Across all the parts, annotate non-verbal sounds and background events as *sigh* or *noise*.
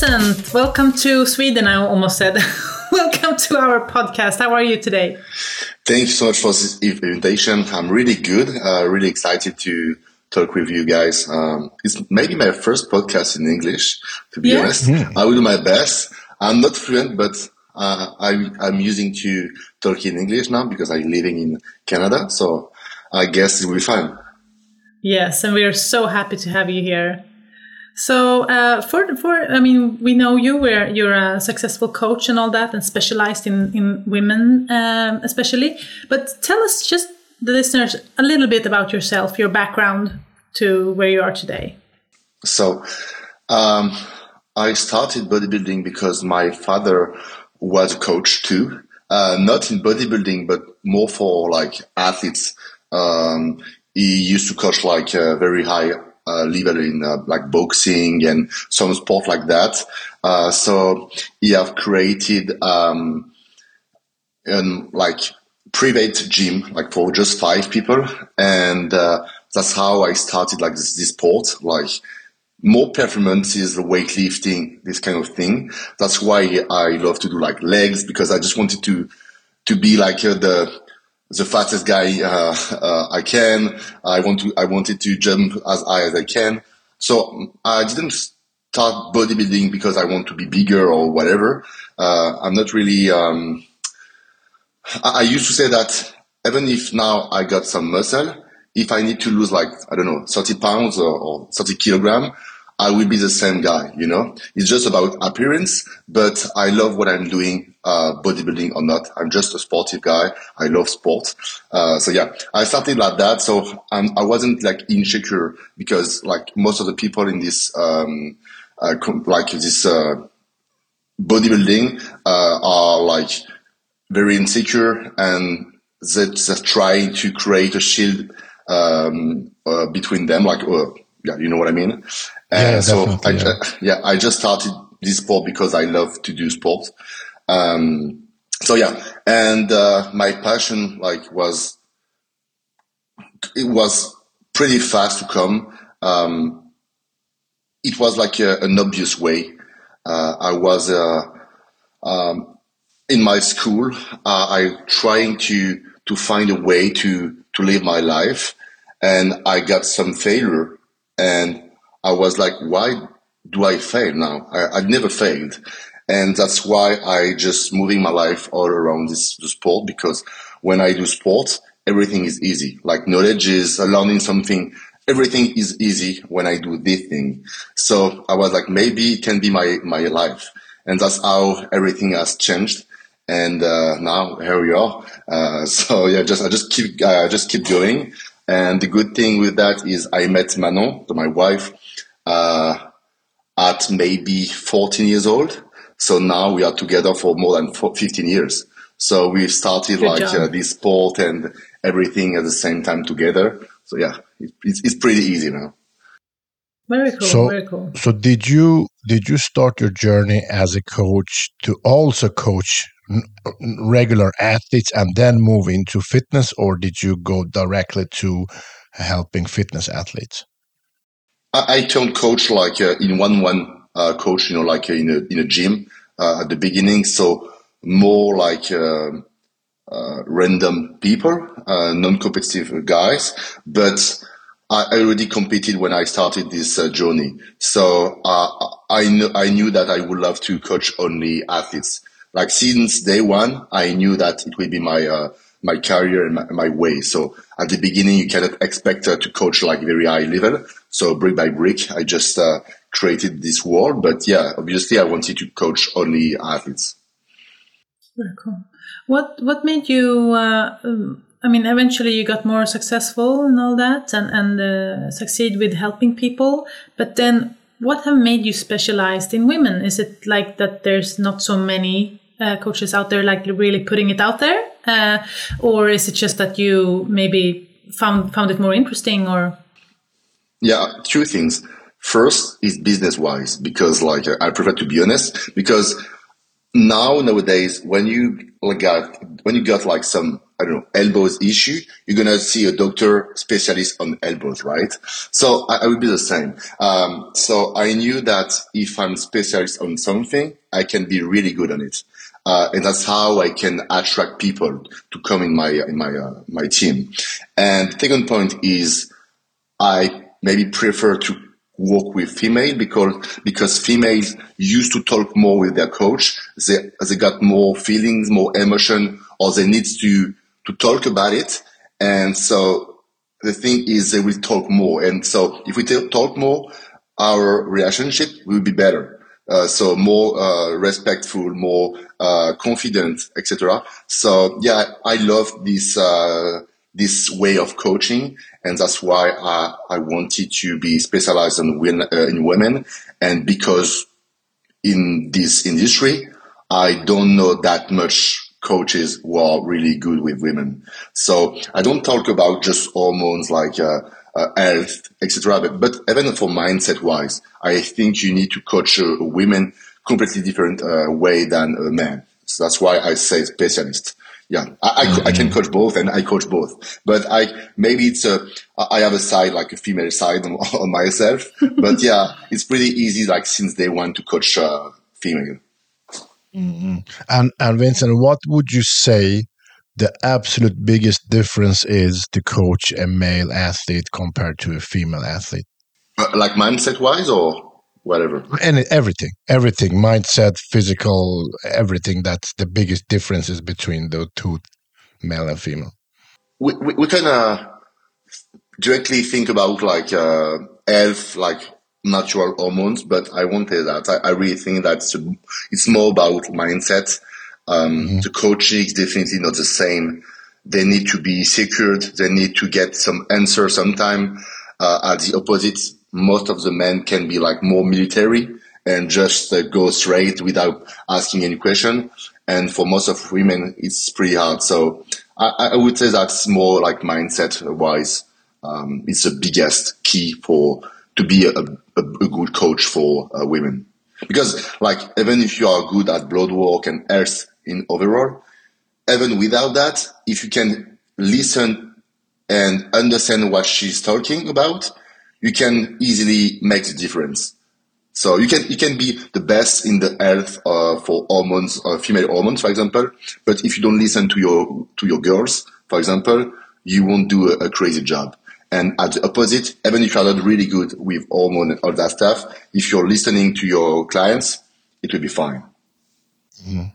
Vincent, welcome to Sweden. I almost said. *laughs* welcome to our podcast. How are you today? Thank you so much for this invitation. I'm really good. Uh, really excited to talk with you guys. Um, it's maybe my first podcast in English, to be yeah. honest. Yeah. I will do my best. I'm not fluent, but uh, I'm, I'm using to talk in English now because I'm living in Canada. So I guess it will be fine. Yes, and we are so happy to have you here. So uh, for for I mean we know you where you're a successful coach and all that and specialized in in women um, especially. But tell us just the listeners a little bit about yourself, your background to where you are today. So um, I started bodybuilding because my father was a coach too. Uh, not in bodybuilding, but more for like athletes. Um, he used to coach like a very high uh, level in uh, like boxing and some sport like that. Uh, so he have created um, an like private gym like for just five people, and uh, that's how I started like this, this sport like more performances, the weightlifting, this kind of thing. That's why I love to do like legs because I just wanted to to be like uh, the the fastest guy uh, uh, I can. I want to. I wanted to jump as high as I can. So I didn't start bodybuilding because I want to be bigger or whatever. Uh, I'm not really. Um, I, I used to say that even if now I got some muscle, if I need to lose like I don't know 30 pounds or, or 30 kilogram, I will be the same guy, you know? It's just about appearance, but I love what I'm doing, uh, bodybuilding or not. I'm just a sportive guy. I love sport. Uh, so yeah, I started like that. So I'm, I wasn't like insecure because like most of the people in this, um, uh, like this, uh, bodybuilding, uh, are like very insecure and that trying to create a shield, um, uh, between them, like, yeah, you know what I mean? And yeah, so I, yeah. yeah. I just started this sport because I love to do sport. Um, so yeah, and, uh, my passion like was, it was pretty fast to come. Um, it was like a, an obvious way. Uh, I was, uh, um, in my school, uh, I trying to, to find a way to, to live my life and I got some failure and I was like, why do I fail now? I, have never failed. And that's why I just moving my life all around this, sport because when I do sport, everything is easy. Like knowledge is learning something. Everything is easy when I do this thing. So I was like, maybe it can be my, my life. And that's how everything has changed. And, uh, now here we are. Uh, *laughs* so yeah, just, I just keep, uh, just keep going. And the good thing with that is I met Manon, my wife, uh, at maybe 14 years old. So now we are together for more than 15 years. So we started Good like uh, this sport and everything at the same time together. So yeah, it, it's, it's pretty easy now. Very cool. So, very cool. So did you did you start your journey as a coach to also coach regular athletes and then move into fitness, or did you go directly to helping fitness athletes? I, I turned coach like uh, in one one uh, coach, you know, like uh, in a in a gym uh, at the beginning. So more like um, uh, random people, uh, non-competitive guys, but. I already competed when I started this journey, so I knew I knew that I would love to coach only athletes. Like since day one, I knew that it would be my my career and my, my, way. So at the beginning, you cannot expect uh, to coach like very high level. So brick by brick, I just uh, created this world. But yeah, obviously, I wanted to coach only athletes. Very cool. What what made you? Uh, um, I mean, eventually you got more successful and all that, and and uh, succeed with helping people. But then, what have made you specialized in women? Is it like that? There's not so many uh, coaches out there, like really putting it out there, uh, or is it just that you maybe found found it more interesting, or? Yeah, two things. First is business wise, because like I prefer to be honest, because now nowadays when you like got when you got like some I don't know, elbows issue, you're to see a doctor specialist on elbows, right? So I, I would be the same. Um, so I knew that if I'm specialist on something, I can be really good on it. Uh, and that's how I can attract people to come in my, in my, uh, my team. And second point is I maybe prefer to work with female because because females used to talk more with their coach. They they got more feelings, more emotion, or they need to to talk about it. And so the thing is, they will talk more. And so if we talk more, our relationship will be better. Uh, so more uh, respectful, more uh, confident, etc. So yeah, I love this uh, this way of coaching. And that's why I, I wanted to be specialized in, women, uh, in women. And because in this industry, I don't know that much coaches who are really good with women. So I don't talk about just hormones like uh, uh, health, etc. But, but even for mindset wise, I think you need to coach a, a women completely different uh, way than a man. So that's why I say specialist yeah, I, I, mm-hmm. I, can mm-hmm. coach both and I coach both, but I, maybe it's a, I have a side, like a female side on, *laughs* on myself, but yeah, it's pretty easy, like since they want to coach uh, female. Mm-hmm. And, and Vincent, what would you say the absolute biggest difference is to coach a male athlete compared to a female athlete? Uh, like mindset wise or? whatever. And everything, everything, mindset, physical, everything. That's the biggest differences between the two, male and female. We we, we kind of directly think about like uh, health, like natural hormones, but I won't say that. I, I really think that it's more about mindset. Um, mm-hmm. The coaching is definitely not the same. They need to be secured. They need to get some answer sometime. Uh, at the opposite, most of the men can be like more military and just uh, go straight without asking any question. And for most of women, it's pretty hard. So I, I would say that's more like mindset wise. Um, it's the biggest key for to be a, a, a good coach for uh, women. Because like even if you are good at blood work and health in overall, even without that, if you can listen and understand what she's talking about, you can easily make the difference. So you can you can be the best in the health uh, for hormones, uh, female hormones, for example. But if you don't listen to your to your girls, for example, you won't do a, a crazy job. And at the opposite, even if you're not really good with hormone and all that stuff, if you're listening to your clients, it will be fine. Mm.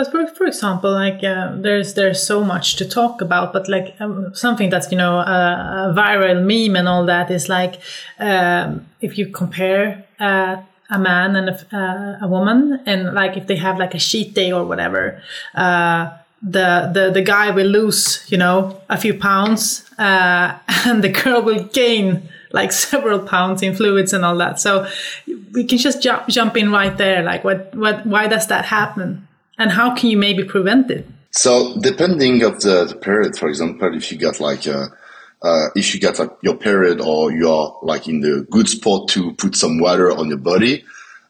But for, for example, like uh, there's there's so much to talk about, but like um, something that's you know a, a, viral meme and all that is like um, if you compare uh, a man and a, uh, a, woman, and like if they have like a cheat day or whatever, uh, the the the guy will lose you know a few pounds, uh, *laughs* and the girl will gain like *laughs* several pounds in fluids and all that. So we can just jump jump in right there. Like what what why does that happen? And how can you maybe prevent it? So depending of the, the period, for example, if you got like a, uh, if you get like your period or you're like in the good spot to put some water on your body,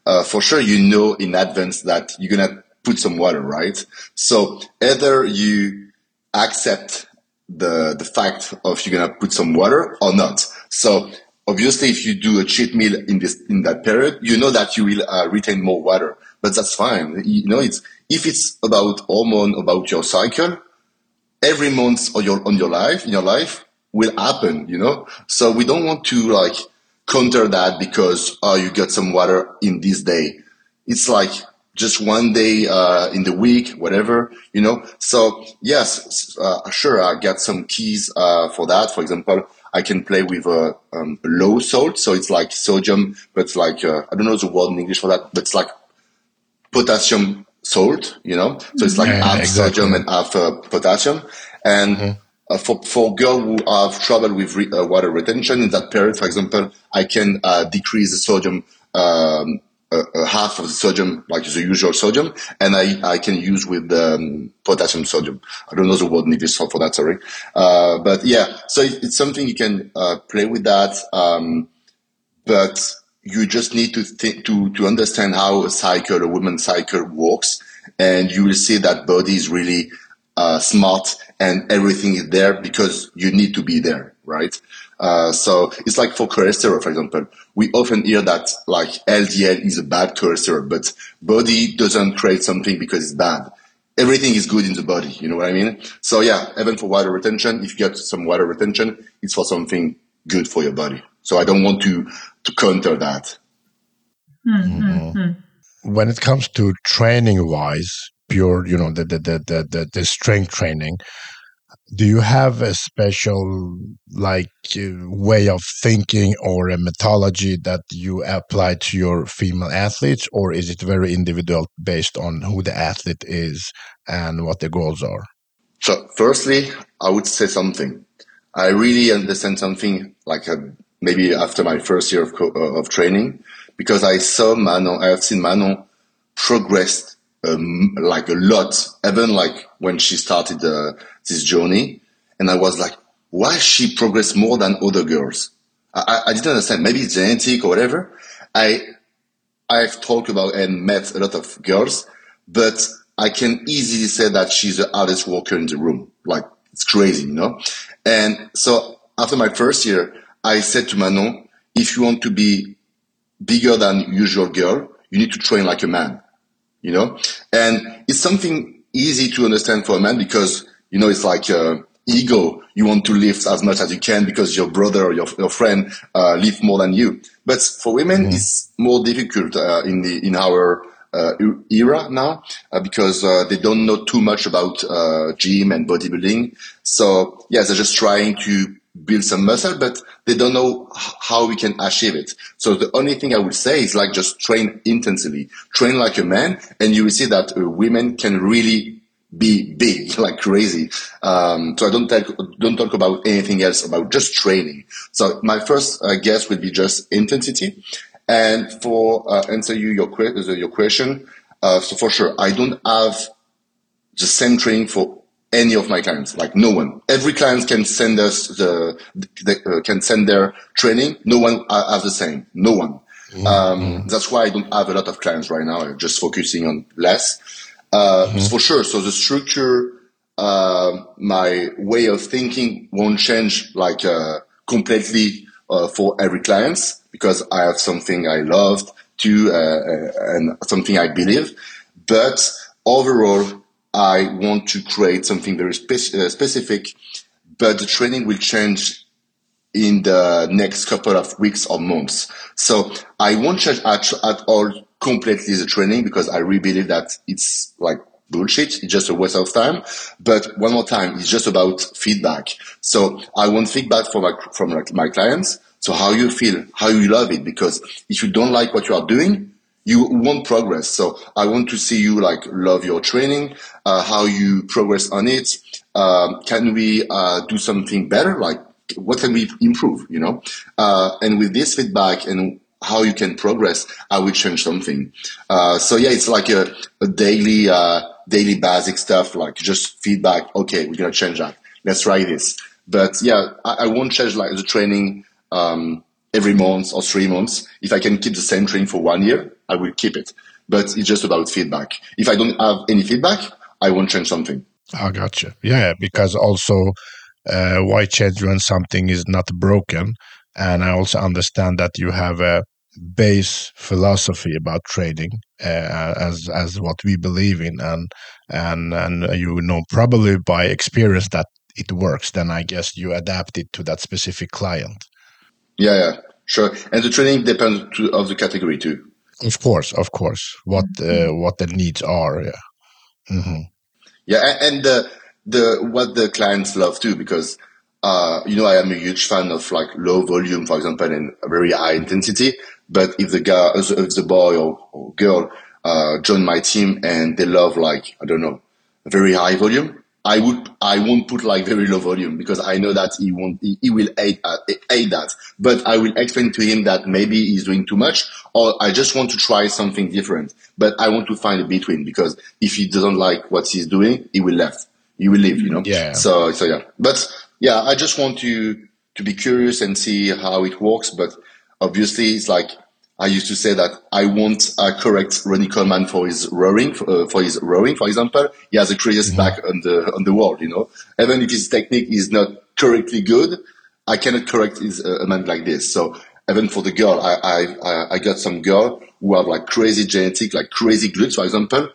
uh, for sure you know in advance that you're gonna put some water, right? So either you accept the the fact of you're gonna put some water or not. So obviously, if you do a cheat meal in this in that period, you know that you will uh, retain more water, but that's fine. You know, it's if it's about hormone, about your cycle, every month of your on your life in your life will happen. You know, so we don't want to like counter that because oh you got some water in this day. It's like just one day uh, in the week, whatever, you know. So yes, uh, sure, I got some keys uh, for that. For example, I can play with a um, low salt, so it's like sodium, but it's like uh, I don't know the word in English for that, but it's like potassium salt, you know, so it's like yeah, half exactly. sodium and half uh, potassium. And mm-hmm. uh, for for girls who have trouble with re- uh, water retention in that period, for example, I can uh, decrease the sodium. Um, half of the sodium, like the usual sodium, and I, I can use with the um, potassium sodium. I don't know the word needed for that, sorry. Uh, but yeah, so it, it's something you can uh, play with that. Um, but you just need to think to to understand how a cycle, a woman's cycle works, and you will see that body is really uh, smart and everything is there because you need to be there, right? Uh, so it's like for cholesterol, for example, we often hear that like LDL is a bad cholesterol, but body doesn't create something because it's bad. Everything is good in the body. You know what I mean? So yeah, even for water retention, if you get some water retention, it's for something good for your body. So I don't want to, to counter that. Mm-hmm. When it comes to training wise, pure, you know, the, the, the, the, the strength training, do you have a special like uh, way of thinking or a methodology that you apply to your female athletes or is it very individual based on who the athlete is and what the goals are so firstly i would say something i really understand something like a, maybe after my first year of, uh, of training because i saw manon i have seen manon progressed um, like a lot, even like when she started uh, this journey. And I was like, why she progressed more than other girls? I, I didn't understand. Maybe it's genetic or whatever. I, I've talked about and met a lot of girls, but I can easily say that she's the hardest worker in the room. Like it's crazy, you know? And so after my first year, I said to Manon, if you want to be bigger than usual girl, you need to train like a man you know, and it's something easy to understand for a man because, you know, it's like, uh, ego. You want to lift as much as you can because your brother or your, your friend, uh, lift more than you. But for women, mm. it's more difficult, uh, in the, in our, uh, era now uh, because uh, they don't know too much about uh, gym and bodybuilding. So yes, they're just trying to build some muscle, but they don't know how we can achieve it. So the only thing I would say is like just train intensely, train like a man, and you will see that uh, women can really be big *laughs* like crazy. Um, so I don't talk, don't talk about anything else about just training. So my first uh, guess would be just intensity. And for uh, answer you your your question, uh, so for sure I don't have the same training for any of my clients, like no one. Every client can send us the, the uh, can send their training. No one have the same. No one. Mm-hmm. Um, that's why I don't have a lot of clients right now. I'm just focusing on less. Uh, mm-hmm. for sure. So the structure, uh, my way of thinking won't change like, uh, completely, uh, for every client because I have something I love to, uh, and something I believe. But overall, I want to create something very spe- uh, specific, but the training will change in the next couple of weeks or months. So I won't change at, at all completely the training because I really believe that it's like bullshit. It's just a waste of time. But one more time, it's just about feedback. So I want feedback from my, from my clients. So how you feel, how you love it, because if you don't like what you are doing, you won't progress. So I want to see you like love your training, uh, how you progress on it. Um, can we uh, do something better? Like what can we improve? You know, uh, and with this feedback and how you can progress, I will change something. Uh, so yeah, it's like a, a daily, uh, daily basic stuff, like just feedback. Okay, we're gonna change that. Let's try this. But yeah, I, I won't change like the training. Um, every month or three months. If I can keep the same training for one year, I will keep it. But it's just about feedback. If I don't have any feedback, I won't change something. I got you. Yeah, because also uh, why change when something is not broken? And I also understand that you have a base philosophy about trading uh, as as what we believe in, and and and you know probably by experience that it works. Then I guess you adapt it to that specific client. Yeah, yeah, sure. And the training depends to, of the category too. Of course, of course. What uh, what the needs are. Yeah. Mm-hmm. Yeah, and the the what the clients love too, because uh, you know I am a huge fan of like low volume, for example, and very high intensity. But if the guy, if the boy or, or girl uh, join my team and they love like I don't know, very high volume, I would I won't put like very low volume because I know that he won't he, he will hate, uh, hate that. But I will explain to him that maybe he's doing too much, or I just want to try something different. But I want to find a between because if he doesn't like what he's doing, he will left. He will leave. You know. Yeah. So so yeah. But yeah, I just want to to be curious and see how it works. But obviously, it's like I used to say that I won't uh, correct Ronnie Coleman for his rowing, uh, for his rowing, for example. He has the craziest mm-hmm. back on the on the world, you know. Even if his technique is not correctly good, I cannot correct his, uh, a man like this. So even for the girl, I, I I got some girl who have like crazy genetic, like crazy glutes, for example.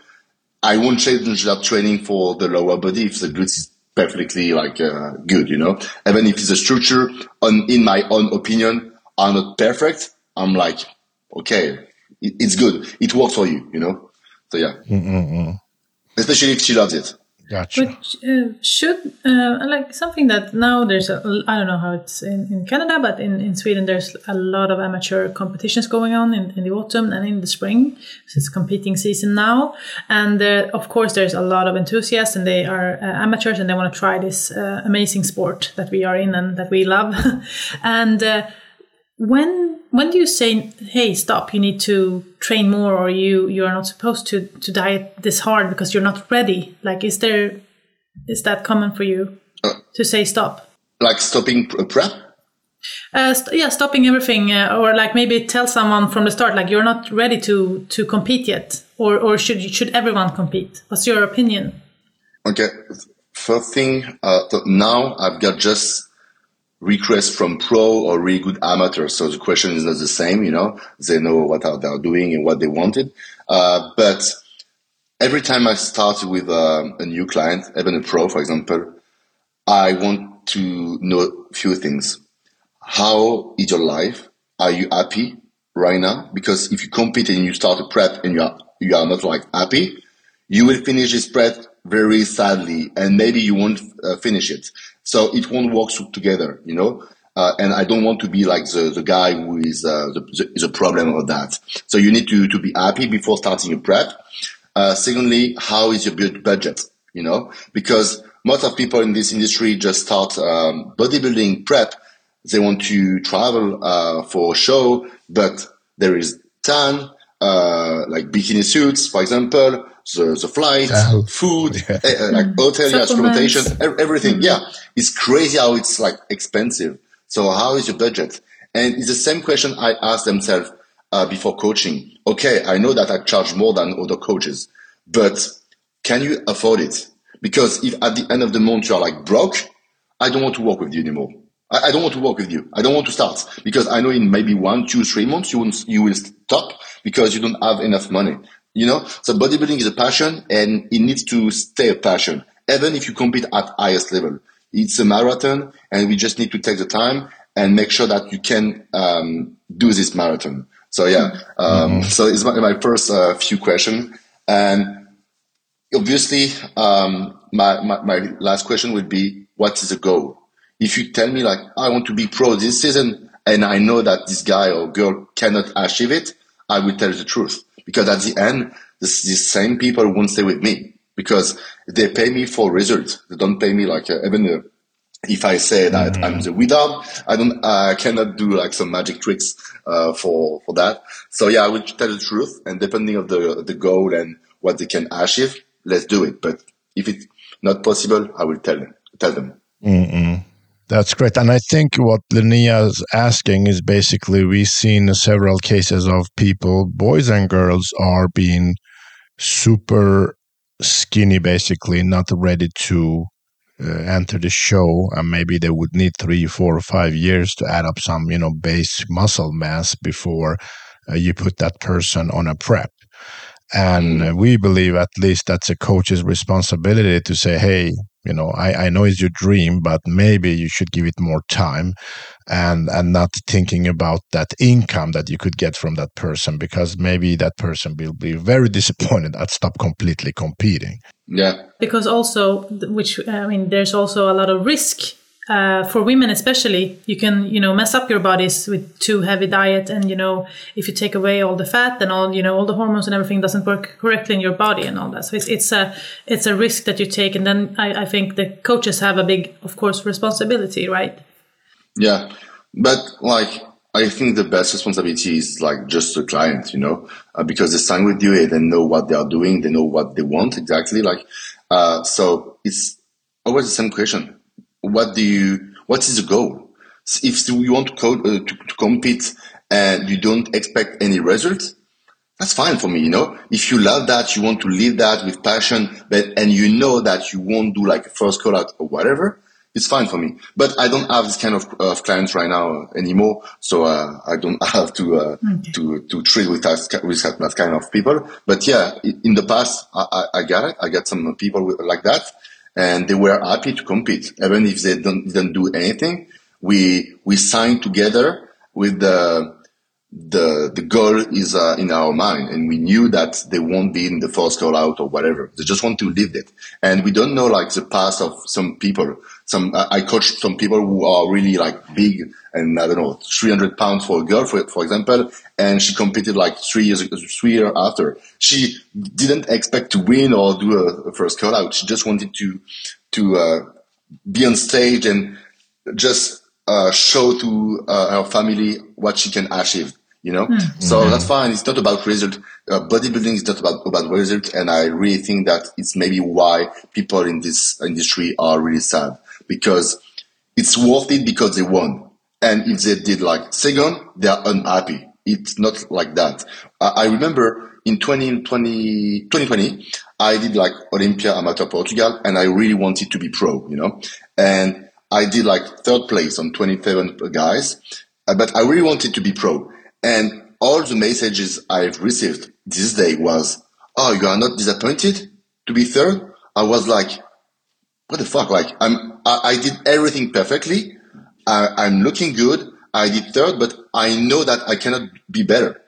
I won't change that training for the lower body if the glutes is perfectly like uh, good, you know. Even if it's a structure, on in my own opinion, are not perfect. I'm like okay, it, it's good. It works for you, you know? So yeah. Mm-mm-mm. Especially if she loves it. Gotcha. But uh, should uh, like something that now there's a I don't know how it's in, in Canada, but in, in Sweden there's a lot of amateur competitions going on in, in the autumn and in the spring. So it's competing season now, and uh, of course there's a lot of enthusiasts and they are uh, amateurs and they want to try this uh, amazing sport that we are in and that we love, *laughs* and uh, when when do you say hey stop you need to train more or you you are not supposed to to diet this hard because you're not ready? Like is there is that common for you to say stop? Like stopping prep? Uh, st- yeah stopping everything uh, or like maybe tell someone from the start like you're not ready to to compete yet or or should should everyone compete? What's your opinion? Okay first thing uh, now i've got just requests from pro or really good amateur. So the question is not the same, you know, they know what they're doing and what they wanted. Uh, but every time I start with uh, a new client, even a pro, for example, I want to know a few things. How is your life? Are you happy right now? Because if you compete and you start a prep and you are, you are not like happy, you will finish this prep very sadly and maybe you won't uh, finish it. So it won't work together, you know. Uh, and I don't want to be like the, the guy who is uh, the, the, problem of that. So you need to to be happy before starting your prep. Uh, secondly, how is your budget? You know, because most of people in this industry just start um, bodybuilding prep. They want to travel uh, for a show, but there is tan, uh, like bikini suits, for example the, the flight, *laughs* food, yeah. uh, like hotel, transportation, everything. Mm-hmm. Yeah. It's crazy how it's like expensive. So how is your budget? And it's the same question I asked themselves uh, before coaching. Okay, I know that I charge more than other coaches, but can you afford it? Because if at the end of the month you're like broke, I don't want to work with you anymore. I, I don't want to work with you. I don't want to start because I know in maybe one, two, three months you will, you will stop because you don't have enough money. You know, so bodybuilding is a passion and it needs to stay a passion, even if you compete at highest level. It's a marathon and we just need to take the time and make sure that you can um, do this marathon. So yeah, um, mm-hmm. so it's my, my first uh, few questions. And obviously, um, my, my, my last question would be, what is the goal? If you tell me like, I want to be pro this season and I know that this guy or girl cannot achieve it, I will tell you the truth because at the end, this, these same people won't stay with me because they pay me for results. They don't pay me like uh, even uh, if I say that mm-hmm. I'm the wizard, I don't, I cannot do like some magic tricks uh, for for that. So yeah, I will tell the truth, and depending of the the goal and what they can achieve, let's do it. But if it's not possible, I will tell them. Tell them. Mm-mm. That's great. And I think what Linnea is asking is basically we've seen several cases of people, boys and girls, are being super skinny, basically, not ready to uh, enter the show. And maybe they would need three, four, or five years to add up some, you know, base muscle mass before uh, you put that person on a prep. And uh, we believe at least that's a coach's responsibility to say, hey, you know I, I know it's your dream but maybe you should give it more time and and not thinking about that income that you could get from that person because maybe that person will be very *laughs* disappointed at stop completely competing. Yeah. Because also which i mean there's also a lot of risk uh, for women especially you can you know mess up your bodies with too heavy diet and you know if you take away all the fat and all you know all the hormones and everything doesn't work correctly in your body and all that. So it's, it's a it's a risk that you take. And then I, I think the coaches have a big of course responsibility right? Yeah. But like I think the best responsibility is like just the client, you know, uh, because they sign with you, they know what they are doing, they know what they want exactly. Like, uh, so it's always the same question what do you what is the goal if you want to, co- uh, to, to, compete and you don't expect any results, that's fine for me, you know. If you love that, you want to live that with passion, but and you know that you won't do like a first call out or whatever, it's fine for me. But I don't have this kind of, of clients right now anymore, so uh, I don't *laughs* have to uh, okay. to to treat with that with that kind of people. But yeah, in the past, I, I got it. I got some people like that, and they were happy to compete, even if they don't didn't do anything. We we signed together with the the the goal is uh, in our mind, and we knew that they won't be in the first call out or whatever. They just want to live it, and we don't know like the past of some people. Some I coach some people who are really like big, and I don't know, 300 pounds for a girl, for for example, and she competed like three years three years after. She didn't expect to win or do a, a first call out. She just wanted to to uh, be on stage and just uh, show to uh, her family what she can achieve you know? Mm-hmm. so that's fine. It's not about result uh, bodybuilding is not about about result and i really think that it's maybe why people in this industry are really sad because it's worth it because they won. And if they did like second they are unhappy. It's not like that. I, I remember in 2020, 2020 i did like olympia amateur portugal and i really wanted to be pro you know? And i did like third place on 27 guys uh, but i really wanted to be pro and all the messages I've received this day was, "Oh, you are not disappointed to be third? I was like, "What the fuck?" Like, I'm I, I did everything perfectly. I, I'm looking good. I did third, but I know that I cannot be better.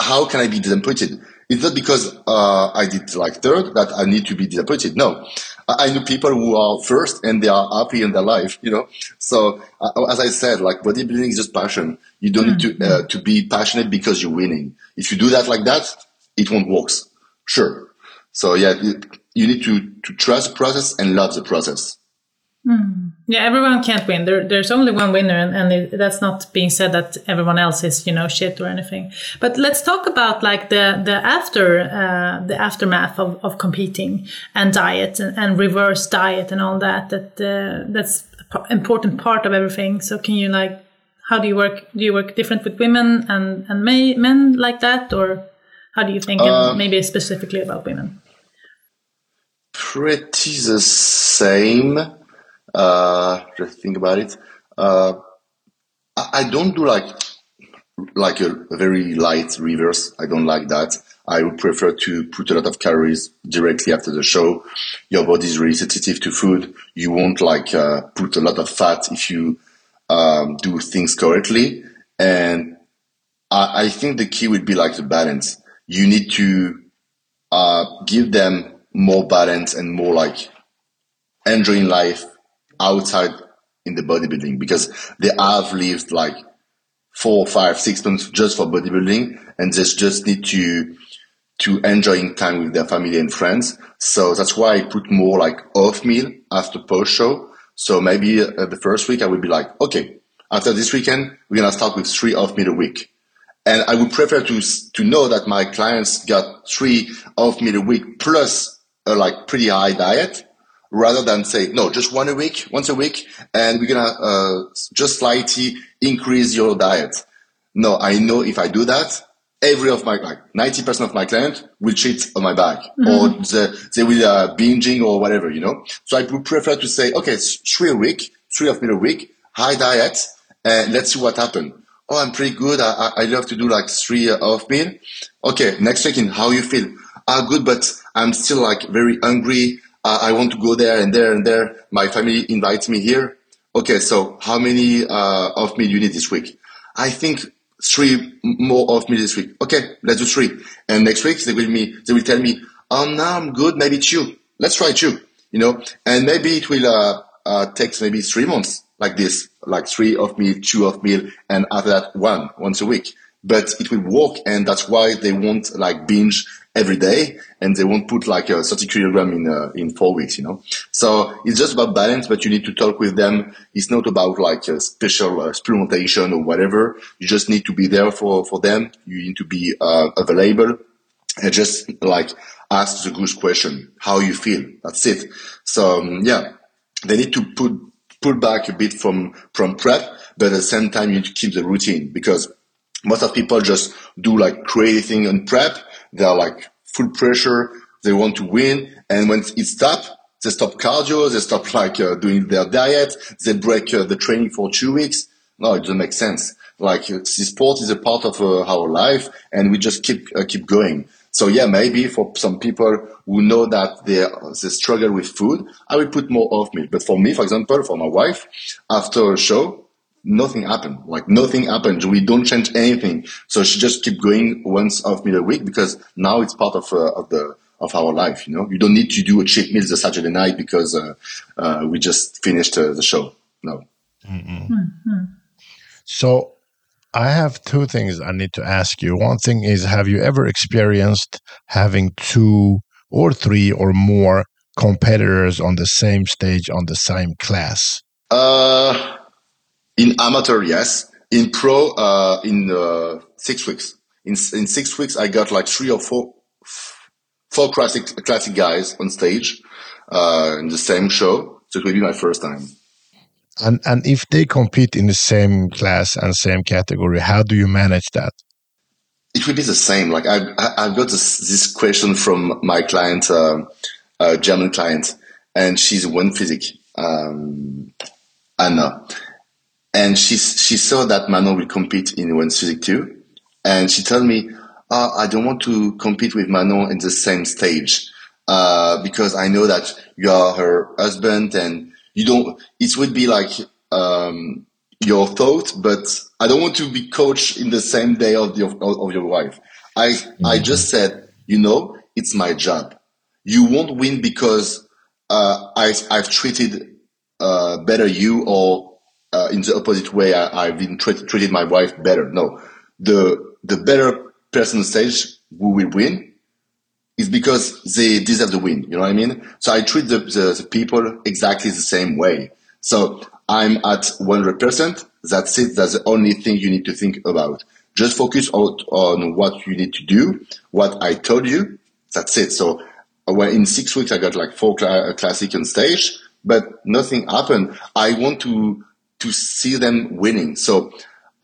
How can I be disappointed? It's not because uh, I did like third that I need to be disappointed. No, I know people who are first and they are happy in their life, you know. So uh, as I said, like bodybuilding is just passion. You don't need to mm-hmm. uh, to be passionate because you're winning. If you do that like that, it won't work. Sure. So yeah, you, you need to to trust the process and love the process. Mm. Yeah, everyone can't win. There, there's only one winner, and, and it, that's not being said that everyone else is, you know, shit or anything. But let's talk about like the the after uh, the aftermath of, of competing and diet and, and reverse diet and all that. That uh, that's important part of everything. So can you like, how do you work? Do you work different with women and and may, men like that, or how do you think? Uh, maybe specifically about women. Pretty the same uh, just think about it. Uh, I, don't do like like a, a, very light reverse. I don't like that. I would prefer to put a lot of calories directly after the show. Your body is really sensitive to food. You won't like uh, put a lot of fat if you um, do things correctly. And I, I, think the key would be like the balance. You need to uh, give them more balance and more like enjoying life outside in the bodybuilding because they have lived like four, five, six months just for bodybuilding and they just need to to enjoying time with their family and friends. So that's why I put more like off meal after post show. So maybe uh, the first week I would be like, okay, after this weekend, we're going to start with three off meal a week. And I would prefer to, to know that my clients got three off meal a week plus a like pretty high diet rather than say, no, just one a week, once a week, and we're going to uh, just slightly increase your diet. No, I know if I do that, every of my, like 90% of my clients will cheat on my back mm-hmm. or the, they will uh, binging or whatever, you know? So I would prefer to say, okay, three a week, three of me a week, high diet, and let's see what happens. Oh, I'm pretty good. I, I love to do like three of meal. Okay, next check-in, how you feel? Ah, good, but I'm still like very hungry uh, I want to go there and there and there. My family invites me here. Okay, so how many uh, of me you need this week? I think three more of me this week. Okay, let's do three. And next week they will me they will tell me, oh now I'm good, maybe two. Let's try two. You know, and maybe it will uh, uh, take maybe three months like this, like three of meal, two of meal, and after that one once a week. But it will work, and that's why they won't like binge every day and they won't put like a 30 kilogram in uh, in four weeks you know? So it's just about balance but you need to talk with them. It's not about like a special uh, experimentation or whatever. You just need to be there for for them. You need to be uh, available and just like ask the good question how you feel? That's it. So um, yeah. They need to put pull back a bit from from prep but at the same time you need to keep the routine because most of people just do like crazy thing on prep. They're like full pressure. They want to win. And when it stops, they stop cardio. They stop like uh, doing their diet. They break uh, the training for two weeks. No, it doesn't make sense. Like uh, sport is a part of uh, our life and we just keep, uh, keep going. So yeah, maybe for some people who know that they, they struggle with food, I will put more off meal. But for me, for example, for my wife, after a show, nothing happened. Like nothing happened. We don't change anything. So she just keep going once off meal a week because now it's part of, uh, of the, of our life. You know, you don't need to do a cheat meal the Saturday night because, uh, uh, we just finished uh, the show. No. Mm-hmm. So I have two things I need to ask you. One thing is, have you ever experienced having two or three or more competitors on the same stage on the same class? Uh, in amateur, yes. In pro, uh, in uh, six weeks. In in six weeks, I got like three or four four classic classic guys on stage uh, in the same show. So it will be my first time. And and if they compete in the same class and same category, how do you manage that? It will be the same. Like I I've got this, this question from my client, uh, uh, German client, and she's one physique, um, Anna, and she she saw that Manon will compete in one physique too, and she told me, oh, I don't want to compete with Manon in the same stage. Uh, because I know that you are her husband and you don't, it would be like, um, your thought, but I don't want to be coached in the same day of your, of your wife. I, mm-hmm. I just said, you know, it's my job. You won't win because, uh, I, I've treated, uh, better you or, uh, in the opposite way. I, have been treated, treated my wife better. No, the, the better stage who will win is because they deserve the win. You know what I mean? So I treat the, the, the people exactly the same way. So I'm at 100%. That's it. That's the only thing you need to think about. Just focus on, on what you need to do, what I told you. That's it. So uh, when in six weeks, I got like four cl- classic on stage, but nothing happened. I want to, to see them winning. So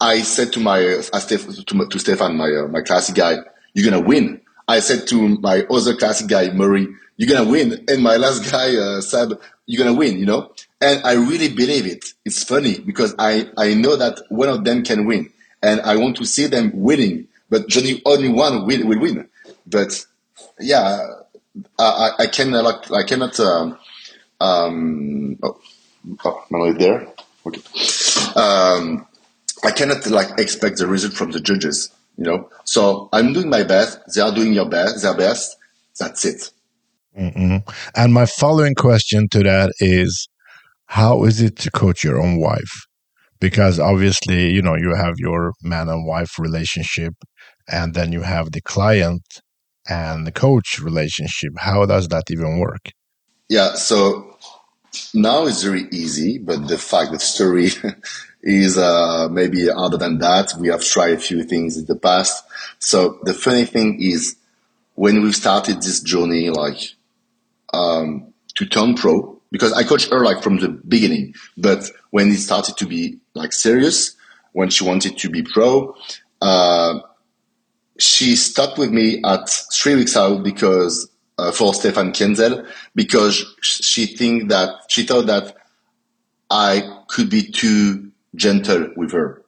I said to my, uh, to, to Stefan, my, uh, my classic guy, you're going to win I said to my other classic guy, Murray, you're going to win. And my last guy, uh, Sab, you're going to win, you know? And I really believe it. It's funny because I, I know that one of them can win and I want to see them winning, but Johnny only one will, will win. But yeah, I, I cannot, I cannot, um, um, oh, oh, am I there? Okay. Um, I cannot like expect the result from the judges you know. So I'm doing my best. They are doing your best, their best. That's it. Mm-hmm. And my following question to that is, how is it to coach your own wife? Because obviously, you know, you have your man and wife relationship, and then you have the client and the coach relationship. How does that even work? Yeah. So now it's very easy, but the fact that story *laughs* is uh, maybe other than that. We have tried a few things in the past. So the funny thing is when we started this journey, like um, to turn pro, because I coached her like from the beginning, but when it started to be like serious, when she wanted to be pro, uh, she stopped with me at three weeks out because uh, for Stefan Kienzel because she think that she thought that I could be too gentle with her.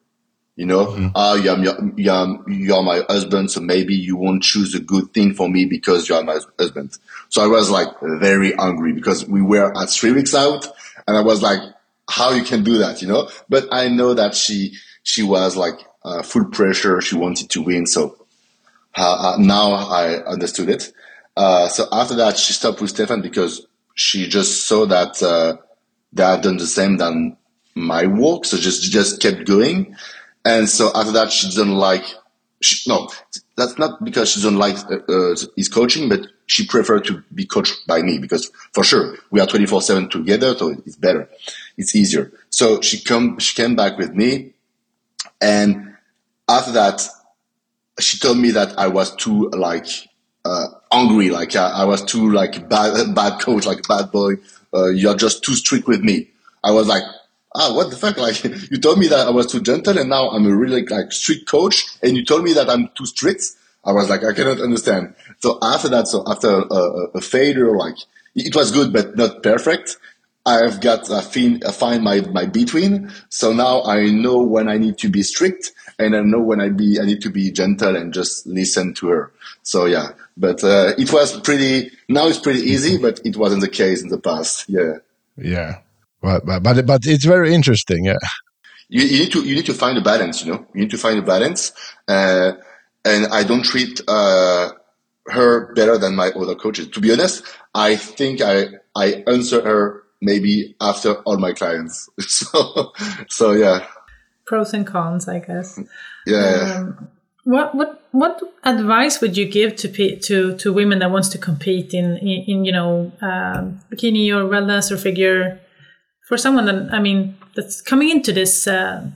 You know, mm-hmm. ah, you're, you're, you're my husband, so maybe you won't choose a good thing for me because you're my husband. So I was like very angry because we were at three weeks out and I was like, how you can do that, you know? But I know that she, she was like uh, full pressure. She wanted to win. So uh, uh, now I understood it. Uh, so after that, she stopped with Stefan because she just saw that uh, they had done the same than my work. So just just kept going. And so after that, she didn't like. She, no, that's not because she doesn't like uh, uh, his coaching, but she preferred to be coached by me because for sure we are 24 seven together. So it's better. It's easier. So she come, she came back with me. And after that, she told me that I was too like, uh, angry. Like I, I, was too like bad, bad coach, like bad boy. Uh, you're just too strict with me. I was like, ah, what the fuck? *laughs* Like you told me that I was too gentle and now I'm a really like strict coach and you told me that I'm too strict. I was like, I cannot understand. So after that, so after a, a failure, like it was good, but not perfect. I've got a fin, I find my, my between. So now I know when I need to be strict and I know when I be, I need to be gentle and just listen to her. So yeah, but, uh, it was pretty, now it's pretty easy, but it wasn't the case in the past. Yeah. Yeah. But, but, but, but it's very interesting. Yeah. You, you need to, you need to find a balance, you know, you need to find a balance. Uh, and I don't treat, uh, her better than my other coaches. To be honest, I think I, I answer her maybe after all my clients. *laughs* so, so yeah. Pros and cons, I guess. Yeah. Um, what what what advice would you give to to to women that wants to compete in in, in you know um, bikini or wellness or figure for someone that I mean that's coming into this uh,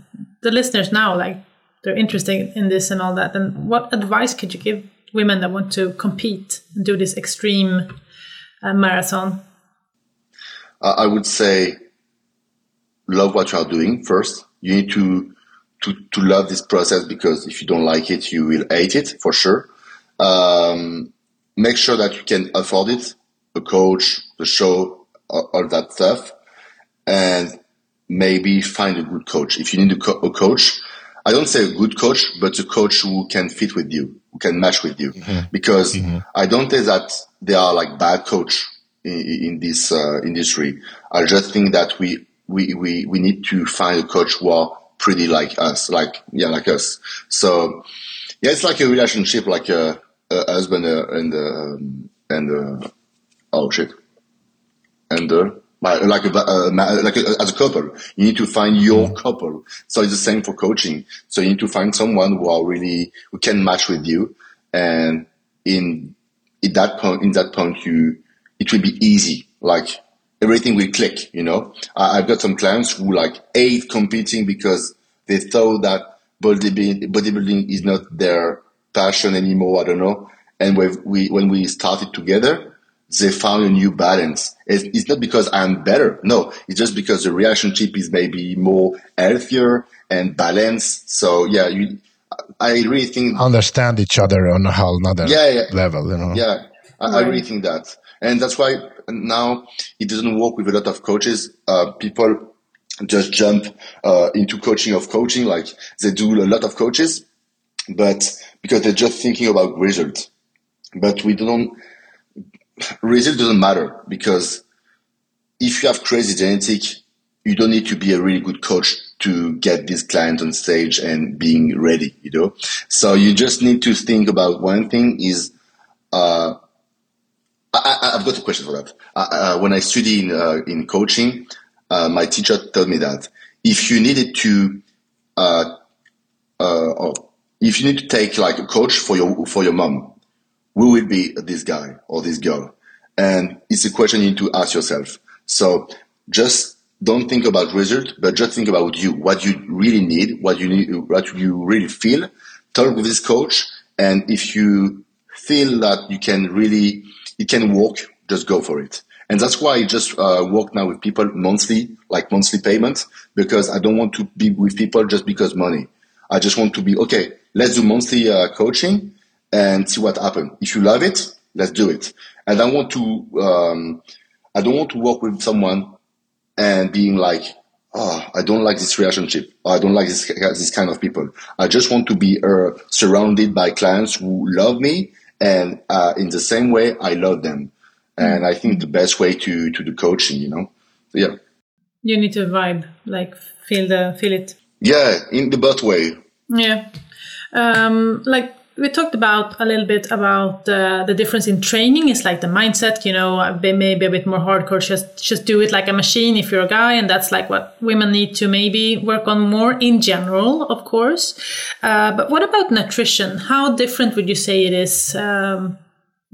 the listeners now like they're interested in this and all that and what advice could you give women that want to compete and do this extreme uh, marathon I would say love what you are doing first. You need to, to, to love this process because if you don't like it, you will hate it for sure. Um, make sure that you can afford it, the coach, the show, all, all that stuff. And maybe find a good coach. If you need a, co- a, coach, I don't say a good coach, but a coach who can fit with you, who can match with you. Mm-hmm. Because mm-hmm. I don't say that they are like bad coach in, in this uh, industry. I just think that we, we, we, we need to find a coach who are pretty like us, like, yeah, like us. So yeah, it's like a relationship, like a, a husband uh, and, um, and, uh, oh shit. And, uh, like a, uh, like a, as a couple, you need to find your mm. couple. So it's the same for coaching. So you need to find someone who are really, who can match with you. And in, in that point, in that point, you, it will be easy. Like everything will click, you know. I, have got some clients who like hate competing because they thought that bodybuilding, bodybuilding is not their passion anymore. I don't know. And we, when we started together, they found a new balance. It's, it's not because I'm better. No, it's just because the relationship is maybe more healthier and balanced. So yeah, you, I really think understand each other on a whole another yeah, yeah, level, you know. Yeah, I, I really think that. And that's why now it doesn't work with a lot of coaches. Uh, people just jump uh, into coaching of coaching, like they do a lot of coaches, but because they're just thinking about results. But we don't, result doesn't matter because if you have crazy genetic, you don't need to be a really good coach to get this client on stage and being ready, you know? So you just need to think about one thing is, uh, I, have got a question for that. Uh, when I studied in, uh, in coaching, uh, my teacher told me that if you needed to, uh, uh, if you need to take like a coach for your for your mom, who will be this guy or this girl? And it's a question you need to ask yourself. So just don't think about result, but just think about you, what you really need, what you need, what you really feel. Talk with this coach, and if you feel that you can really it can work, just go for it. And that's why I just uh, work now with people monthly, like monthly payment, because I don't want to be with people just because money. I just want to be, okay, let's do monthly uh, coaching and see what happens. If you love it, let's do it. And I want to, um, I don't want to work with someone and being like, oh, I don't like this relationship. I don't like this, this kind of people. I just want to be uh, surrounded by clients who love me and uh, in the same way, I love them. And I think the best way to, to do coaching, you know? So, yeah. You need to vibe, like feel the, feel it. Yeah, in the butt way. Yeah. Um, like we talked about a little bit about uh, the difference in training. Is like the mindset you know maybe a bit more hardcore just just do it like a machine if you're a guy and that's like what women need to maybe work on more in general of course. Uh, but what about nutrition? How different would you say it is um,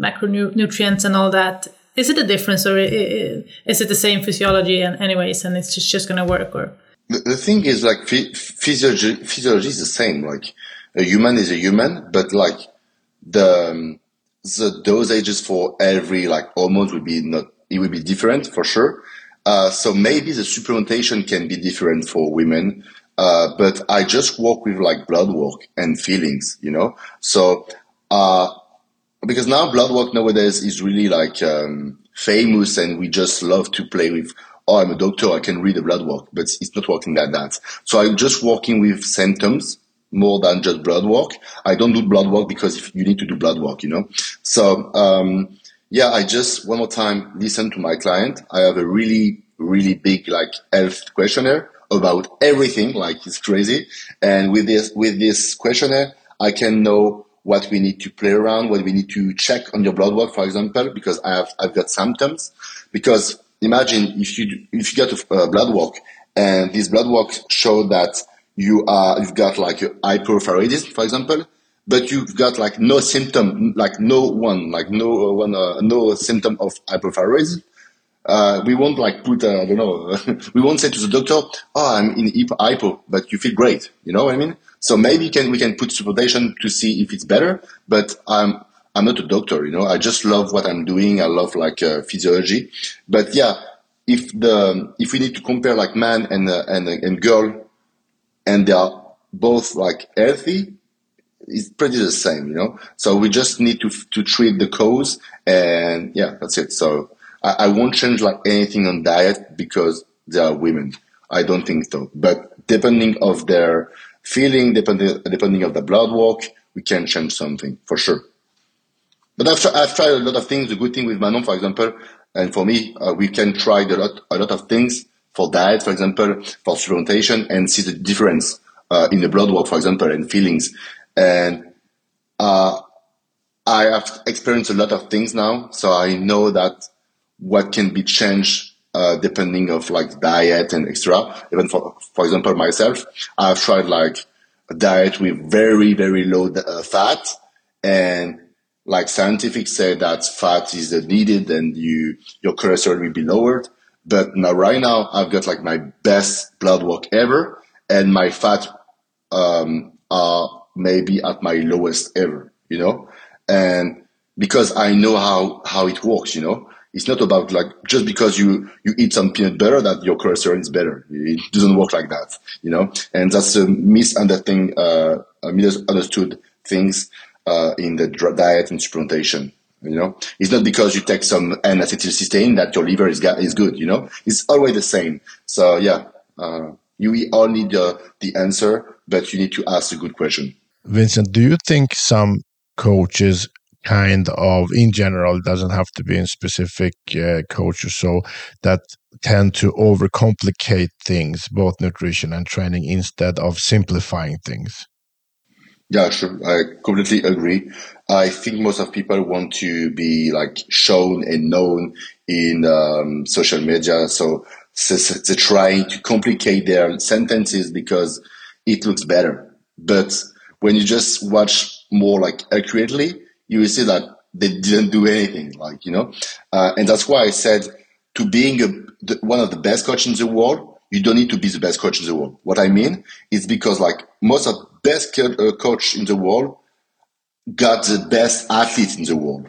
macronutrients and all that? Is it a difference or is it the same physiology and anyways and it's just, just going to work or? The, the thing is like physiology physiology is the same like a human is a human, but like the um, the dosages for every like hormones would be not it would be different for sure. Uh, so maybe the supplementation can be different for women. Uh, but I just work with like blood work and feelings, you know? So, uh, because now blood work nowadays is really like, um, famous and we just love to play with, oh, I'm a doctor, I can read the blood work, but it's not working like that. So I'm just working with symptoms more than just blood work. I don't do blood work because if you need to do blood work, you know? So, um, yeah, I just one more time listen to my client. I have a really, really big like health questionnaire about everything, like it's crazy. And with this, with this questionnaire, I can know what we need to play around, what we need to check on your blood work, for example, because I have, I've got symptoms. Because imagine if you, if you get a uh, blood work and this blood work show that you are, you've got like hyperthyroidism, for example, but you've got like no symptom, like no one, like no uh, one, uh, no symptom of hyperthyroidism. Uh, we won't like put, uh, I don't know, *laughs* we won't say to the doctor, oh, I'm in hypo, but you feel great. You know what I mean? So maybe can, we can put supplementation to see if it's better, but I'm, I'm not a doctor, you know, I just love what I'm doing. I love like uh, physiology, but yeah, if the, if we need to compare like man and, uh, and, and girl and they are both like healthy, it's pretty the same, you know. So we just need to to treat the cause, and yeah, that's it. So I, I won't change like anything on diet because they are women. I don't think so. But depending of their feeling, depending depending of the blood work, we can change something for sure. But I've, I've tried a lot of things. The good thing with Manon, for example, and for me, uh, we can try a lot a lot of things for diet, for example, for supplementation, and see the difference uh, in the blood work, for example, and feelings. And uh, I have experienced a lot of things now, so I know that what can be changed uh, depending of like diet and extra. Even for for example, myself, I've tried like a diet with very very low uh, fat, and like scientific say that fat is needed and you your cholesterol will be lowered. But now right now I've got like my best blood work ever, and my fat um, are maybe at my lowest ever, you know, and because I know how, how it works, you know, it's not about like just because you, you eat some peanut butter that your cholesterol is better. It doesn't work like that, you know, and that's a misunderstanding, uh, misunderstood things, uh, in the diet and supplementation. You know, it's not because you take some N-acetylcysteine that your liver is, is good. You know, it's always the same. So yeah, uh, you all need the, answer, but you need to ask a good question. Vincent, do you think some coaches kind of in general doesn't have to be in specific uh, so that tend to overcomplicate things both nutrition and training instead of simplifying things yeah sure i completely agree i think most of people want to be like shown and known in um, social media so they're trying to complicate their sentences because it looks better but when you just watch more like accurately, you will see that they didn't do anything. Like you know, uh, and that's why I said to being a, the, one of the best coaches in the world, you don't need to be the best coach in the world. What I mean is because like most of best uh, coach in the world got the best athlete in the world.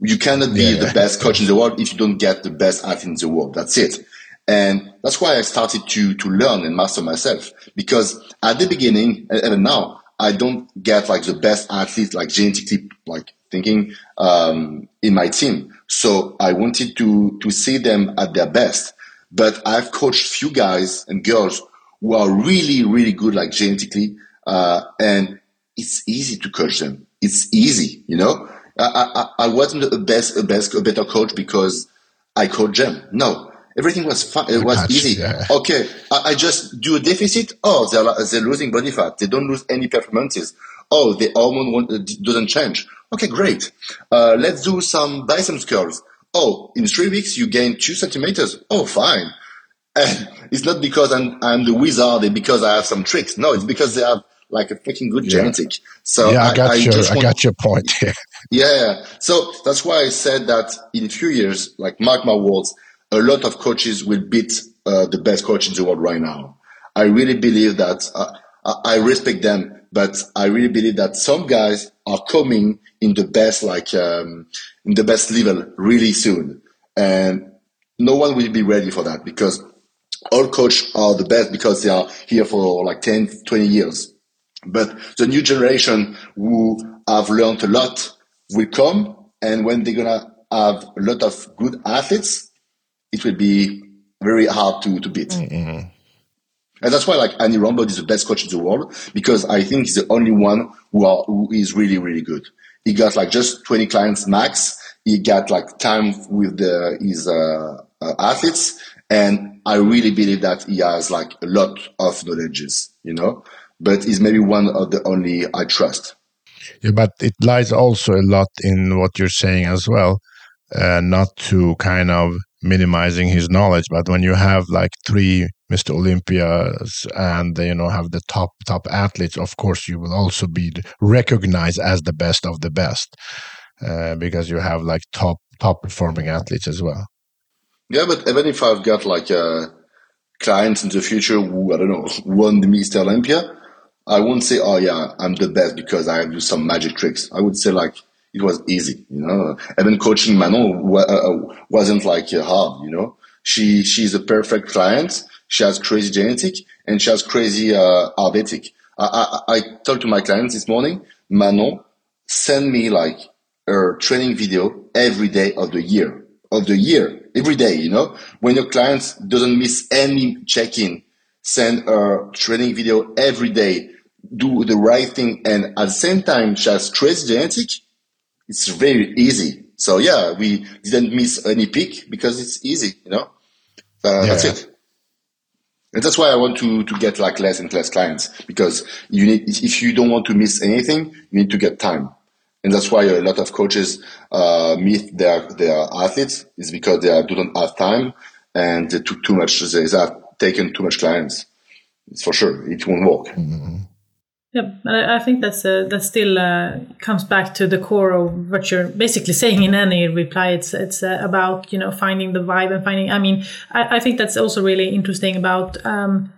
You cannot be yeah, yeah. the best coach in the world if you don't get the best athlete in the world. That's it. And that's why I started to, to learn and master myself because at the beginning, and even now, I don't get like the best athlete, like genetically, like thinking, um, in my team. So I wanted to, to see them at their best. But I've coached few guys and girls who are really, really good, like genetically. Uh, and it's easy to coach them. It's easy, you know? I, I, I wasn't the best, a best, a better coach because I coach them. No, Everything was fun. It was easy. Yeah. Okay, I, I, just do a deficit. Oh, they're they're losing body fat. They don't lose any performances. Oh, the hormone uh, doesn't change. Okay, great. Uh, let's do some biceps curls. Oh, in three weeks you gain two centimeters. Oh, fine. And *laughs* it's not because I'm I'm the wizard and because I have some tricks. No, it's because they have like a freaking good yeah. genetic. So yeah, I got I, your I, got your point. *laughs* yeah, yeah. So that's why I said that in a few years, like mark my words, a lot of coaches will beat uh, the best coach in the world right now. I really believe that uh, I respect them, but I really believe that some guys are coming in the best, like um, in the best level really soon. And no one will be ready for that because all coaches are the best because they are here for like 10, 20 years. But the new generation who have learned a lot will come. And when they're going to have a lot of good athletes, it will be very hard to, to beat. Mm-hmm. And that's why like Hany Rambod is the best coach in the world because I think he's the only one who are, who is really, really good. He got like just 20 clients max. He got like time with the, his, uh, uh, athletes. And I really believe that he has like a lot of knowledges, you know, but he's maybe one of the only I trust. Yeah, but it lies also a lot in what you're saying as well. Uh, not to kind of minimizing his knowledge, but when you have like three Mr. Olympias and you know have the top top athletes, of course you will also be recognized as the best of the best uh, because you have like top top performing athletes as well. Yeah, but even if I've got like uh, clients in the future who I don't know *laughs* won the Mr. Olympia, I won't say, "Oh yeah, I'm the best" because I do some magic tricks. I would say like it was easy, you know. Even coaching Manon uh, uh, wasn't like uh, hard, you know. She she's a perfect client. She has crazy genetic and she has crazy uh, athletic. I, I, I talked to my clients this morning. Manon send me like her training video every day of the year of the year every day. You know, when your client doesn't miss any check-in, send a training video every day, do the right thing, and at the same time, just trace genetic. It's very easy. So yeah, we didn't miss any peak because it's easy. You know, uh, yeah. that's it. And that's why I want to, to get like less and less clients because you need, if you don't want to miss anything, you need to get time and that's why a lot of coaches uh, meet their their athletes is because they do not have time and they took too much. They have taken too much clients. It's for sure it won't work. Mm-hmm. Yeah, I think that's uh, that still uh, comes back to the core of what you're basically saying in any reply. It's it's uh, about you know finding the vibe and finding. I mean, I, I think that's also really interesting about. Um,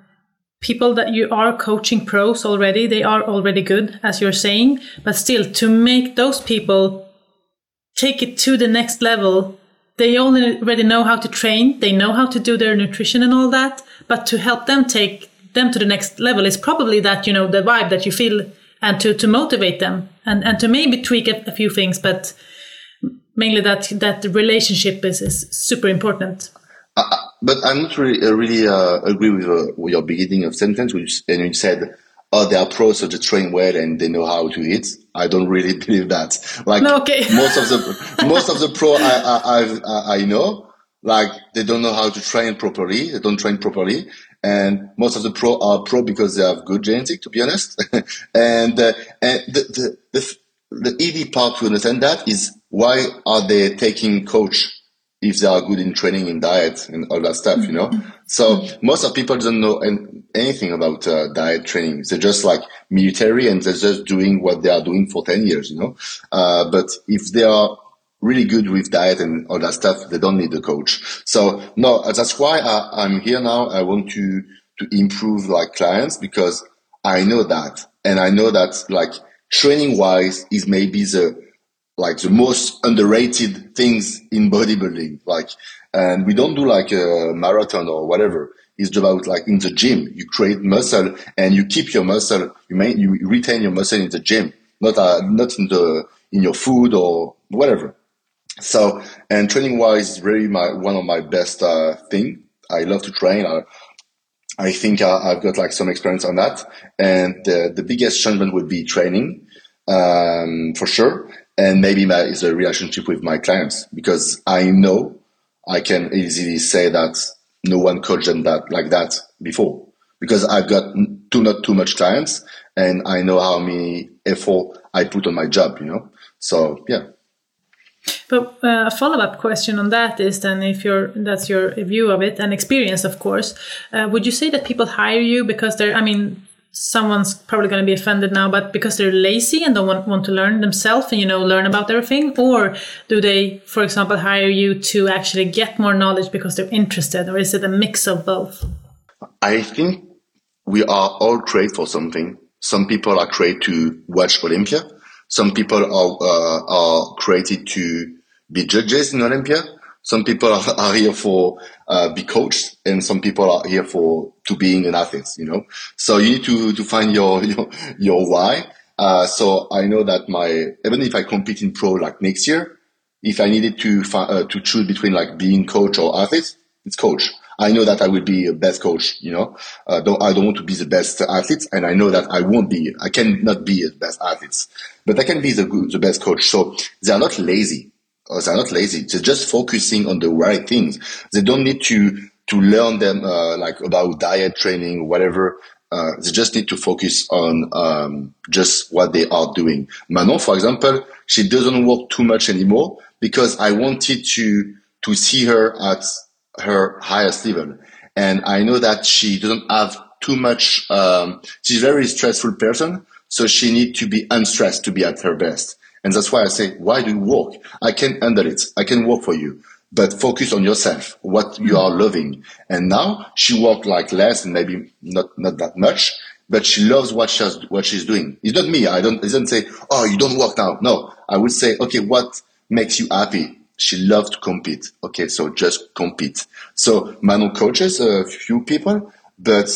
people that you are coaching pros already, they are already good, as you're saying, but still to make those people take it to the next level, they already know how to train, they know how to do their nutrition and all that, but to help them take them to the next level is probably that, you know, the vibe that you feel and to, to motivate them and, and to maybe tweak a, a few things, but mainly that, that the relationship is, is super important. Uh, but I'm not really, uh, really uh, agree with, uh, with, your beginning of sentence, which and you said, "Oh, they are pros, so they train well and they know how to eat." I don't really *laughs* believe that. Like okay. *laughs* most of the *laughs* most of the pro I, I, I, I know, like they don't know how to train properly. They don't train properly, and most of the pro are pro because they have good genetic, to be honest. *laughs* and uh, and the, the the the easy part to understand that is why are they taking coach if they are good in training in diet and all that stuff, you know? So most of people don't know anything about uh, diet training. They're just like military and they're just doing what they are doing for 10 years, you know? Uh, but if they are really good with diet and all that stuff, they don't need a coach. So no, that's why I, I'm here now. I want to, to improve like clients because I know that. And I know that like training wise is maybe the, like the most underrated things in bodybuilding. Like, and we don't do like a marathon or whatever. It's about like in the gym, you create muscle and you keep your muscle. You may, you retain your muscle in the gym, not, uh, not in the, in your food or whatever. So, and training wise is really my, one of my best, uh, thing. I love to train. I, I think I, have got like some experience on that. And the, the biggest challenge would be training, um, for sure and maybe that is a relationship with my clients because I know I can easily say that no one coached them that like that before because I've got too not too much clients and I know how many effort I put on my job, you know. So yeah. But uh, a follow-up question on that is then, if you're that's your view of it and experience, of course, uh, would you say that people hire you because they're? I mean, someone's probably going to be offended now, but because they're lazy and don't want, want to learn themselves and, you know, learn about everything? Or do they, for example, hire you to actually get more knowledge because they're interested? Or is it a mix of both? I think we are all created for something. Some people are created to watch Olympia. Some people are, uh, are created to be judges in Olympia. Some people are, *laughs* are here for uh, be coached, and some people are here for to being an athlete. You know, so you need to to find your *laughs* your, your why. Uh, so I know that my even if I compete in pro like next year, if I needed to uh, to choose between like being coach or athlete, it's coach. I know that I will be a best coach, you know, uh, don't, I don't want to be the best athlete and I know that I won't be, I cannot be the best athletes, but I can be the good, the best coach. So they are not lazy. Or they're not lazy. They're just focusing on the right things. They don't need to, to learn them, uh, like about diet training, whatever. Uh, they just need to focus on um, just what they are doing. Manon, for example, she doesn't work too much anymore because I wanted to to see her at her highest level. And I know that she doesn't have too much, um, she's a very stressful person. So she needs to be unstressed to be at her best. And that's why I say, why do you work? I can handle it. I can work for you, but focus on yourself, what you are loving. And now she work like less and maybe not, not that much, but she loves what she's, what she's doing. It's not me. I don't, I don't say, oh, you don't work now. No, I would say, okay, what makes you happy? She loved to compete. Okay, so just compete. So Manon coaches a few people, but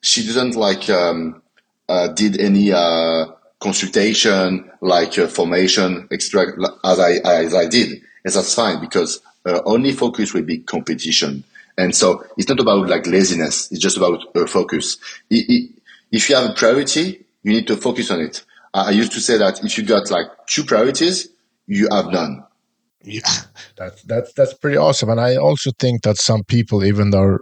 she didn't like um, uh, did any uh, consultation like uh, formation extra as I as I did, and that's fine because uh, only focus will be competition. And so it's not about like laziness; it's just about uh, focus. If you have a priority, you need to focus on it. I used to say that if you got like two priorities, you have none yeah, that's that's that's pretty awesome, and I also think that some people, even though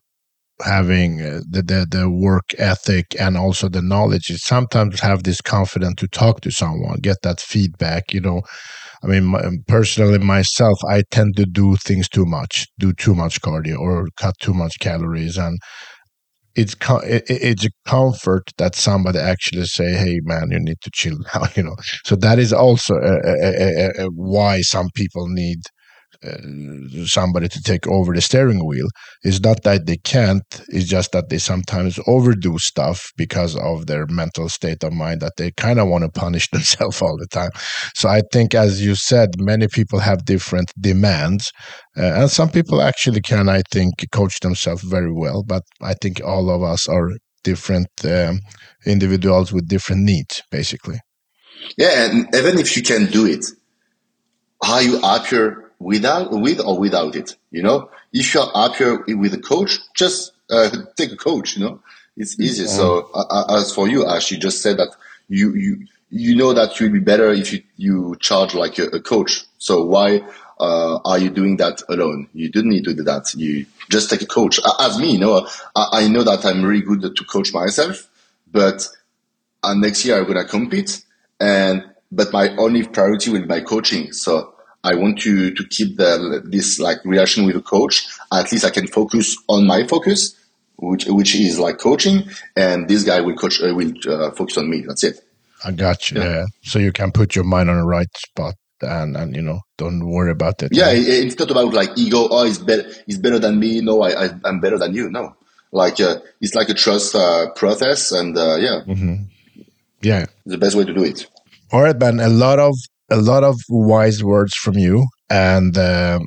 having uh, the, the the work ethic and also the knowledge, sometimes have this confidence to talk to someone, get that feedback. You know, I mean, my, personally myself, I tend to do things too much, do too much cardio or cut too much calories, and it's it's a comfort that somebody actually say, "Hey, man, you need to chill *laughs* now." You know, so that is also a, a, a, why some people need somebody to take over the steering wheel. It's not that they can't; it's just that they sometimes overdo stuff because of their mental state of mind that they kind of want to punish *laughs* themselves all the time. So I think, as you said, many people have different demands, uh, and some people actually can, I think, coach themselves very well. But I think all of us are different um, individuals with different needs, basically. Yeah, and even if you can do it, how you happier without with or without it. You know, if you're up here with a coach, just uh, *laughs* take a coach. You know, it's easy. So uh, as for you, Ash, you just said that you you you know that you'll be better if you you charge like a, a coach. So why uh, are you doing that alone? You don't need to do that. You just take a coach. As me, you know, I, I know that I'm really good to coach myself, but uh, next year I'm gonna compete, and but my only priority will be my coaching. So I want to to keep the this like relation with the coach. At least I can focus on my focus, which which is like coaching, and this guy will coach uh, will uh, focus on me. That's it. I got you. Yeah. yeah. So you can put your mind on the right spot and and you know don't worry about it. Yeah, it, it's not about like ego. Oh, he's better. He's better than me. No, I, I am better than you. No, like uh, it's like a trust uh, process, and uh, yeah, mm-hmm. yeah, the best way to do it. All right, Ben. A lot of a lot of wise words from you and uh,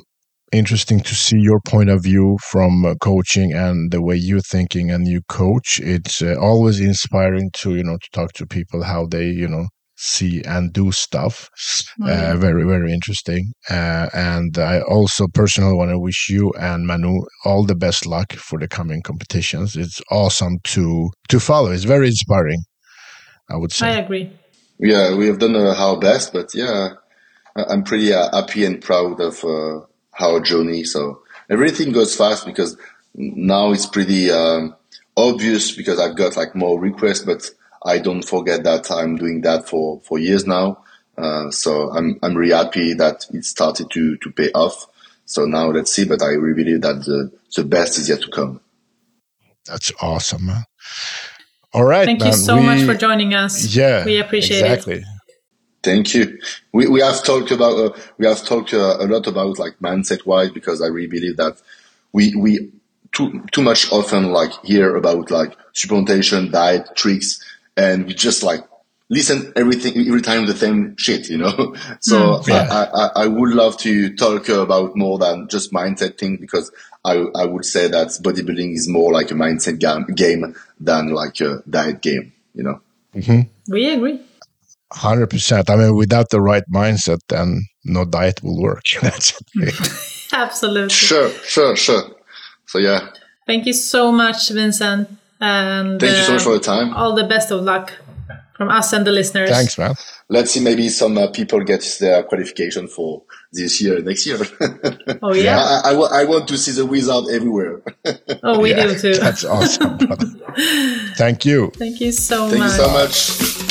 interesting to see your point of view from uh, coaching and the way you're thinking and you coach. It's uh, always inspiring to you know to talk to people how they you know see and do stuff. Mm-hmm. very very interesting. Uh, and i also personally want to wish you and manu all the best luck for the coming competitions. It's awesome to to follow. It's very inspiring i would say. I agree yeah, we have done uh, our best, but yeah, I'm pretty uh, happy and proud of uh, our journey. So everything goes fast because now it's pretty um, obvious because I've got like more requests, but I don't forget that I'm doing that for, for years now. Uh, so I'm I'm really happy that it started to to pay off. So now let's see, but I really believe that the the best is yet to come. That's awesome, man. All right. Thank man. you so we, much for joining us. Yeah, we appreciate exactly. it. Thank you. We we have talked about uh, we have talked uh, a lot about like mindset wise because I really believe that we we too too much often like hear about like supplementation, diet tricks, and we just like listen everything every time the same shit, you know. *laughs* so Yeah. I, I, I would love to talk about more than just mindset thing because I, I would say that bodybuilding is more like a mindset game, game than like a diet game, you know. We agree. Hundred percent. I mean, without the right mindset, then no diet will work. *laughs* That's it. *laughs* Absolutely. Sure, sure, sure. So yeah, Thank you so much, Vincent. And thank you so much uh, for the time. all the best of luck from us and the listeners. Thanks, man. Let's see, maybe some uh, people get their qualification for this year, next year. *laughs* Oh yeah. I, I, I want to see the wizard everywhere. Oh, we *laughs* Yeah, do too. That's awesome. *laughs* Thank you. Thank you so much. Thank you so much.